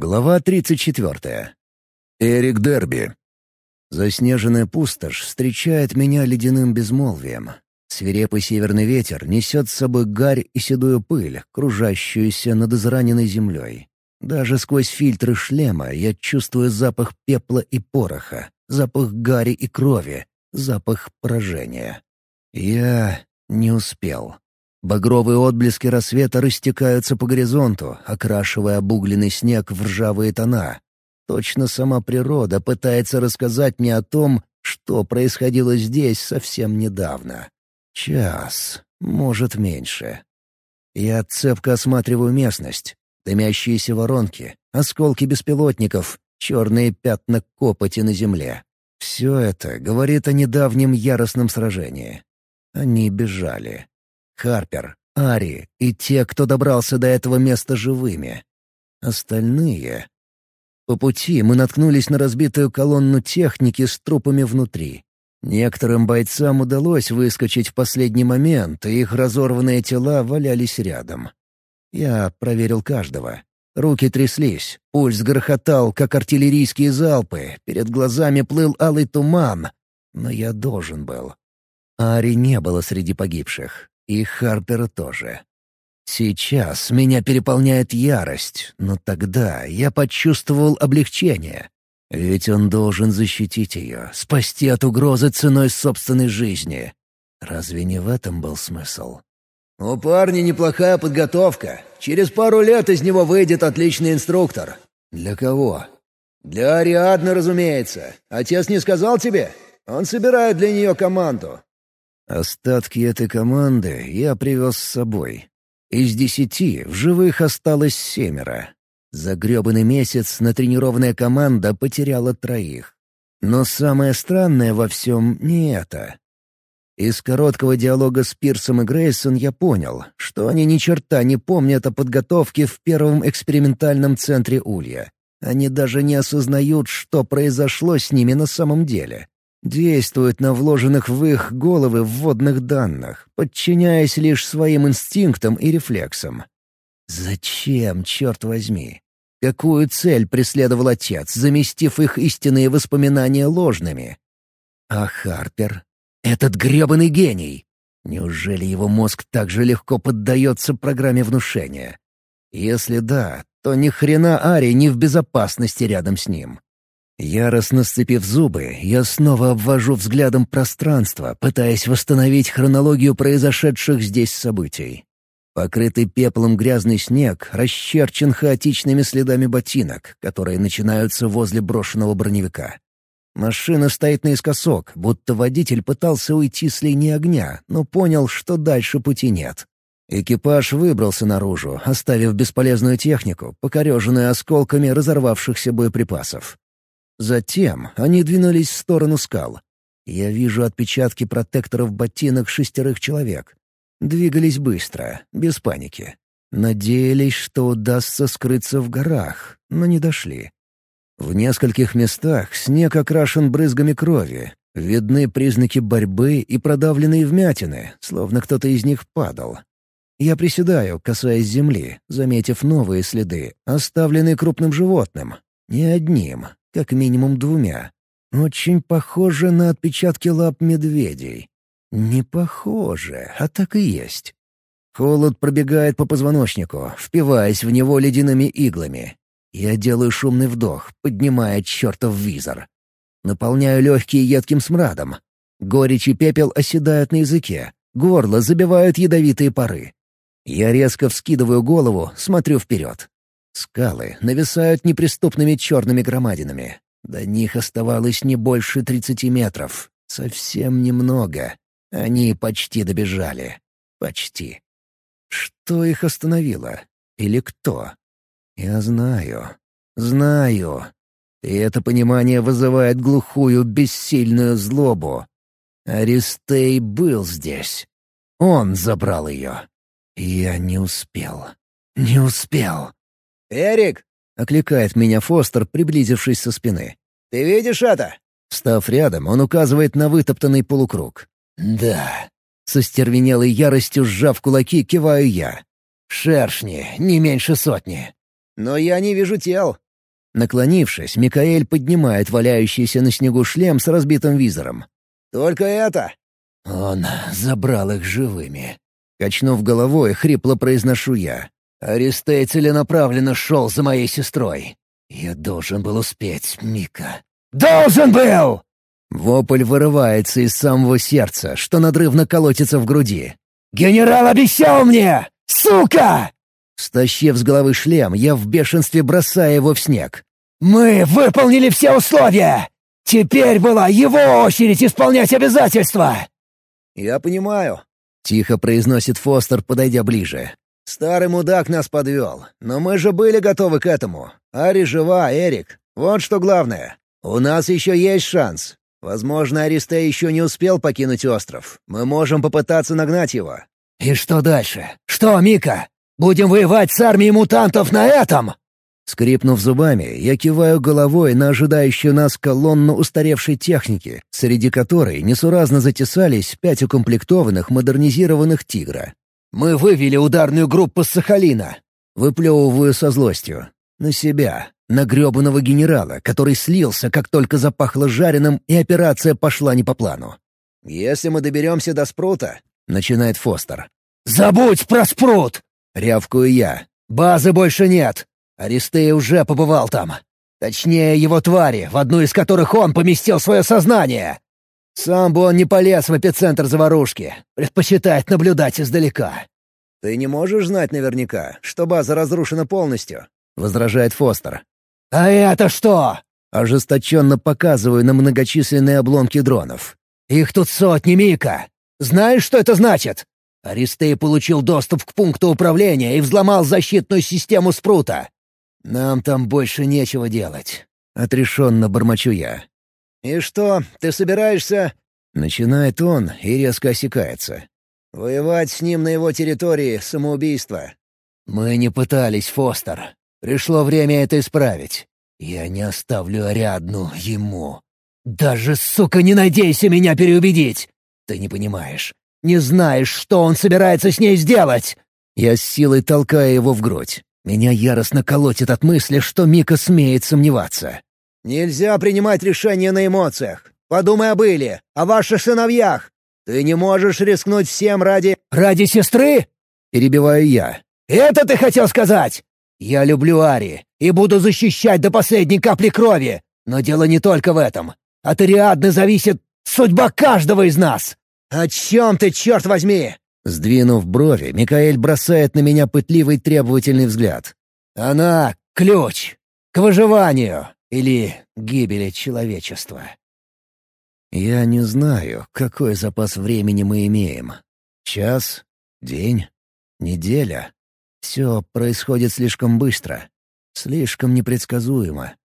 Глава 34. Эрик Дерби. Заснеженная пустошь встречает меня ледяным безмолвием. Свирепый северный ветер несет с собой гарь и седую пыль, кружащуюся над израненной землей. Даже сквозь фильтры шлема я чувствую запах пепла и пороха, запах гари и крови, запах поражения. Я не успел. Багровые отблески рассвета растекаются по горизонту, окрашивая обугленный снег в ржавые тона. Точно сама природа пытается рассказать мне о том, что происходило здесь совсем недавно. Час, может, меньше. Я цепко осматриваю местность. Дымящиеся воронки, осколки беспилотников, черные пятна копоти на земле. Все это говорит о недавнем яростном сражении. Они бежали. Харпер, Ари и те, кто добрался до этого места живыми. Остальные... По пути мы наткнулись на разбитую колонну техники с трупами внутри. Некоторым бойцам удалось выскочить в последний момент, и их разорванные тела валялись рядом. Я проверил каждого. Руки тряслись, пульс грохотал, как артиллерийские залпы, перед глазами плыл алый туман. Но я должен был. Ари не было среди погибших. И Харпера тоже. Сейчас меня переполняет ярость, но тогда я почувствовал облегчение. Ведь он должен защитить ее, спасти от угрозы ценой собственной жизни. Разве не в этом был смысл? «У парня неплохая подготовка. Через пару лет из него выйдет отличный инструктор». «Для кого?» «Для Ариадны, разумеется. Отец не сказал тебе? Он собирает для нее команду. Остатки этой команды я привез с собой. Из десяти в живых осталось семеро. За гребаный месяц натренированная команда потеряла троих. Но самое странное во всем не это. Из короткого диалога с Пирсом и Грейсон я понял, что они ни черта не помнят о подготовке в первом экспериментальном центре Улья. Они даже не осознают, что произошло с ними на самом деле действуют на вложенных в их головы вводных данных, подчиняясь лишь своим инстинктам и рефлексам. Зачем, черт возьми? Какую цель преследовал отец, заместив их истинные воспоминания ложными? А Харпер? Этот гребаный гений! Неужели его мозг так же легко поддается программе внушения? Если да, то ни хрена Ари не в безопасности рядом с ним. Яростно сцепив зубы, я снова обвожу взглядом пространство, пытаясь восстановить хронологию произошедших здесь событий. Покрытый пеплом грязный снег расчерчен хаотичными следами ботинок, которые начинаются возле брошенного броневика. Машина стоит наискосок, будто водитель пытался уйти с линии огня, но понял, что дальше пути нет. Экипаж выбрался наружу, оставив бесполезную технику, покореженную осколками разорвавшихся боеприпасов. Затем они двинулись в сторону скал. Я вижу отпечатки протекторов ботинок шестерых человек. Двигались быстро, без паники. Надеялись, что удастся скрыться в горах, но не дошли. В нескольких местах снег окрашен брызгами крови. Видны признаки борьбы и продавленные вмятины, словно кто-то из них падал. Я приседаю, касаясь земли, заметив новые следы, оставленные крупным животным. Не одним, как минимум двумя. Очень похоже на отпечатки лап медведей. Не похоже, а так и есть. Холод пробегает по позвоночнику, впиваясь в него ледяными иглами. Я делаю шумный вдох, поднимая чертов визор. Наполняю легкие едким смрадом. Горечь и пепел оседают на языке. Горло забивают ядовитые пары. Я резко вскидываю голову, смотрю вперед. Скалы нависают неприступными черными громадинами. До них оставалось не больше тридцати метров. Совсем немного. Они почти добежали. Почти. Что их остановило? Или кто? Я знаю. Знаю. И это понимание вызывает глухую, бессильную злобу. Аристей был здесь. Он забрал ее. Я не успел. Не успел. «Эрик!» — окликает меня Фостер, приблизившись со спины. «Ты видишь это?» Став рядом, он указывает на вытоптанный полукруг. «Да». Со стервенелой яростью сжав кулаки, киваю я. «Шершни, не меньше сотни». «Но я не вижу тел. Наклонившись, Микаэль поднимает валяющийся на снегу шлем с разбитым визором. «Только это?» «Он забрал их живыми». Качнув головой, хрипло произношу я. «Аристей целенаправленно шел за моей сестрой. Я должен был успеть, Мика». «Должен был!» Вопль вырывается из самого сердца, что надрывно колотится в груди. «Генерал обещал мне! Сука!» Стащив с головы шлем, я в бешенстве бросаю его в снег. «Мы выполнили все условия! Теперь была его очередь исполнять обязательства!» «Я понимаю», — тихо произносит Фостер, подойдя ближе. «Старый мудак нас подвел, но мы же были готовы к этому. Ари жива, Эрик. Вот что главное. У нас еще есть шанс. Возможно, Аристей еще не успел покинуть остров. Мы можем попытаться нагнать его». «И что дальше? Что, Мика? Будем воевать с армией мутантов на этом?» Скрипнув зубами, я киваю головой на ожидающую нас колонну устаревшей техники, среди которой несуразно затесались пять укомплектованных модернизированных «Тигра». «Мы вывели ударную группу с Сахалина!» Выплевываю со злостью. На себя, на гребаного генерала, который слился, как только запахло жареным, и операция пошла не по плану. «Если мы доберемся до спрута», — начинает Фостер. «Забудь про спрут!» — рявкую я. «Базы больше нет. Аристей уже побывал там. Точнее, его твари, в одну из которых он поместил свое сознание. Сам бы он не полез в эпицентр заварушки. Предпочитает наблюдать издалека». «Ты не можешь знать наверняка, что база разрушена полностью?» — возражает Фостер. «А это что?» — ожесточенно показываю на многочисленные обломки дронов. «Их тут сотни, Мика! Знаешь, что это значит? Аристей получил доступ к пункту управления и взломал защитную систему спрута. Нам там больше нечего делать. Отрешенно бормочу я. «И что, ты собираешься...» Начинает он и резко осекается. «Воевать с ним на его территории — самоубийство». «Мы не пытались, Фостер. Пришло время это исправить. Я не оставлю Ариадну ему. Даже, сука, не надейся меня переубедить! Ты не понимаешь. Не знаешь, что он собирается с ней сделать!» Я с силой толкаю его в грудь. Меня яростно колотит от мысли, что Мика смеет сомневаться. «Нельзя принимать решения на эмоциях. Подумай об Иле, о ваших сыновьях. Ты не можешь рискнуть всем ради...» «Ради сестры?» — перебиваю я. «Это ты хотел сказать? Я люблю Ари и буду защищать до последней капли крови. Но дело не только в этом. От Ариадны зависит судьба каждого из нас. «О чем ты, черт возьми?» Сдвинув брови, Микаэль бросает на меня пытливый требовательный взгляд. «Она — ключ к выживанию или гибели человечества». Я не знаю, какой запас времени мы имеем. Час? День? Неделя? Все происходит слишком быстро. Слишком непредсказуемо.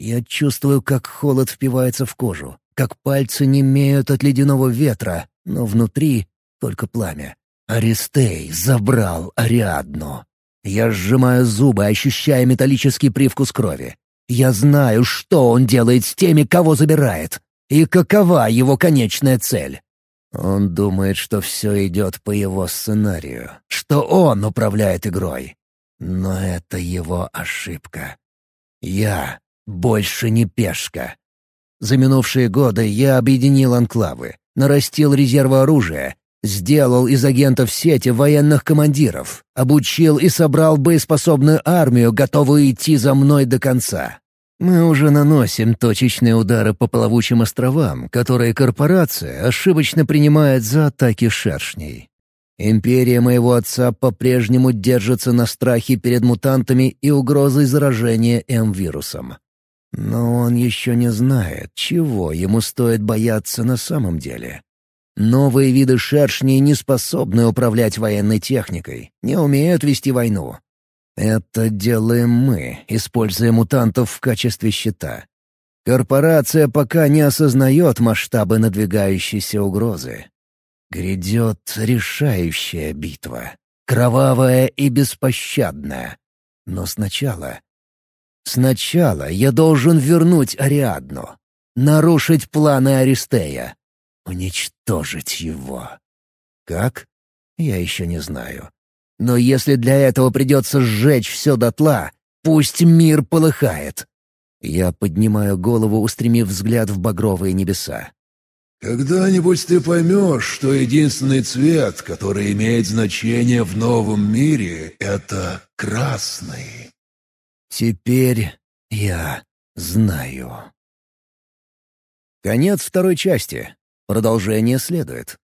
Я чувствую, как холод впивается в кожу, как пальцы немеют от ледяного ветра, но внутри только пламя. Аристей забрал Ариадну. Я сжимаю зубы, ощущая металлический привкус крови. Я знаю, что он делает с теми, кого забирает, и какова его конечная цель. Он думает, что все идет по его сценарию, что он управляет игрой. Но это его ошибка. Я больше не пешка. За минувшие годы я объединил анклавы, нарастил резервы оружия, сделал из агентов сети военных командиров, обучил и собрал боеспособную армию, готовую идти за мной до конца. Мы уже наносим точечные удары по плавучим островам, которые корпорация ошибочно принимает за атаки шершней. Империя моего отца по-прежнему держится на страхе перед мутантами и угрозой заражения М-вирусом. Но он еще не знает, чего ему стоит бояться на самом деле. Новые виды шершней не способны управлять военной техникой, не умеют вести войну, это делаем мы, используя мутантов в качестве щита. Корпорация пока не осознает масштабы надвигающейся угрозы. Грядет решающая битва. Кровавая и беспощадная. Но сначала... Сначала я должен вернуть Ариадну. Нарушить планы Аристея. Уничтожить его. Как? Я еще не знаю. Но если для этого придется сжечь все дотла, пусть мир полыхает. Я поднимаю голову, устремив взгляд в багровые небеса. «Когда-нибудь ты поймешь, что единственный цвет, который имеет значение в новом мире, — это красный». Теперь я знаю. Конец второй части. Продолжение следует.